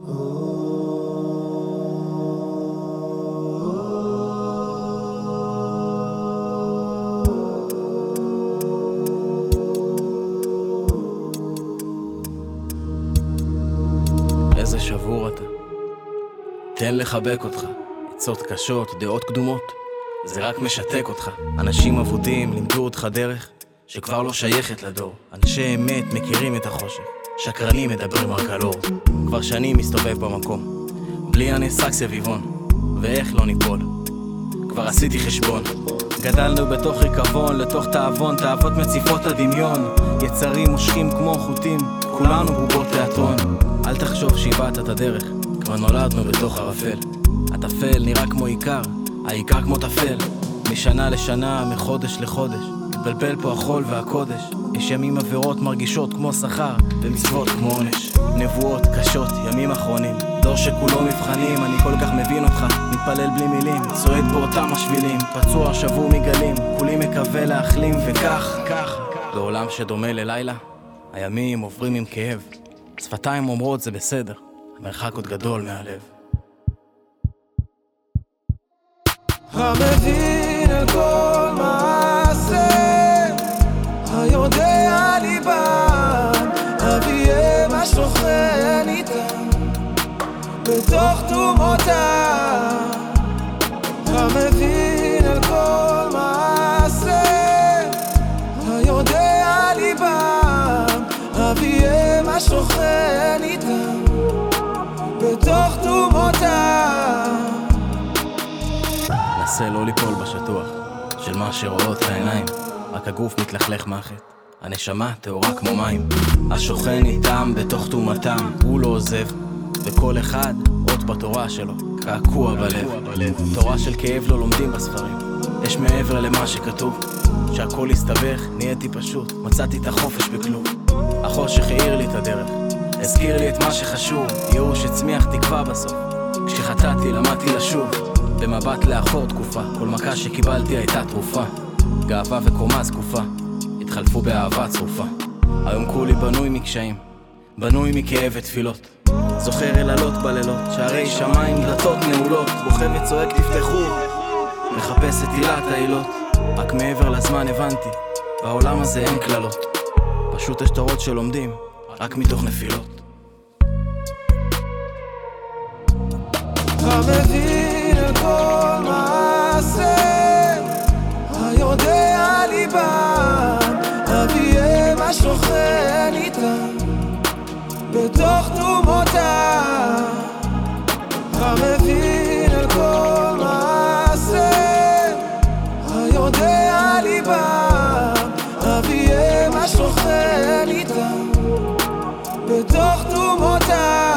איזה שבור אתה. תן לחבק אותך. עצות קשות, דעות קדומות. זה רק משתק אותך. אנשים אבודים לימדו אותך דרך שכבר לא שייכת לדור. אנשי אמת מכירים את החושך. שקרנים מדברים רק על אור. כבר שנים מסתובב במקום. בלי הנסק סביבון. ואיך לא ניפול. כבר עשיתי חשבון. גדלנו בתוך ריקבון, לתוך תאבון, תאוות מציפות הדמיון. יצרים מושכים כמו חוטים, כולנו בובות תיאטרון. אל תחשוב שאיבדת את הדרך, כבר נולדנו בתוך ערפל. הטפל נראה כמו עיקר, העיקר כמו טפל. משנה לשנה, מחודש לחודש, מתבלבל פה החול והקודש. יש ימים עבירות מרגישות כמו שכר, ומצוות כמו עונש. נבואות קשות, ימים אחרונים. דור שכולו מבחנים, אני כל כך מבין אותך. מתפלל בלי מילים, צועד באותם השבילים. פצוע, שבור מגלים, כולי מקווה להחלים, וכך, כך. בעולם שדומה ללילה, הימים עוברים עם כאב. שפתיים אומרות זה בסדר, המרחק עוד גדול מהלב. המבין על בתוך תומותיו. המבין על כל מעשה, היודע ליבם, אביהם השוכן איתם, בתוך תומותיו. נסה לא ליפול בשטוח של מה שרואות העיניים רק הגוף מתלכלך מהחטא. הנשמה טהורה כמו מים. השוכן איתם בתוך טומאתם הוא לא עוזב וכל אחד אות בתורה שלו. קעקוע בלב. תורה של כאב לא לומדים בספרים. יש מעבר למה שכתוב. שהכל הסתבך, נהייתי פשוט. מצאתי את החופש בכלום. החושך האיר לי את הדרך. הזכיר לי את מה שחשוב. ייאוש הצמיח תקווה בסוף. כשחטאתי למדתי לשוב. במבט לאחור תקופה, כל מכה שקיבלתי הייתה תרופה. גאווה וקומה זקופה, התחלפו באהבה צרופה. היום כולי בנוי מקשיים, בנוי מכאב ותפילות. זוכר יללות בלילות, שערי שמיים דלתות נעולות, בוכה וצועק תפתחו, מחפש את עילת העילות. רק מעבר לזמן הבנתי, בעולם הזה אין קללות. פשוט יש תורות שלומדים, רק מתוך נפילות. בתוך תומותיו. יודע ליבם, אביהם השוכן איתם, בתוך תומותם.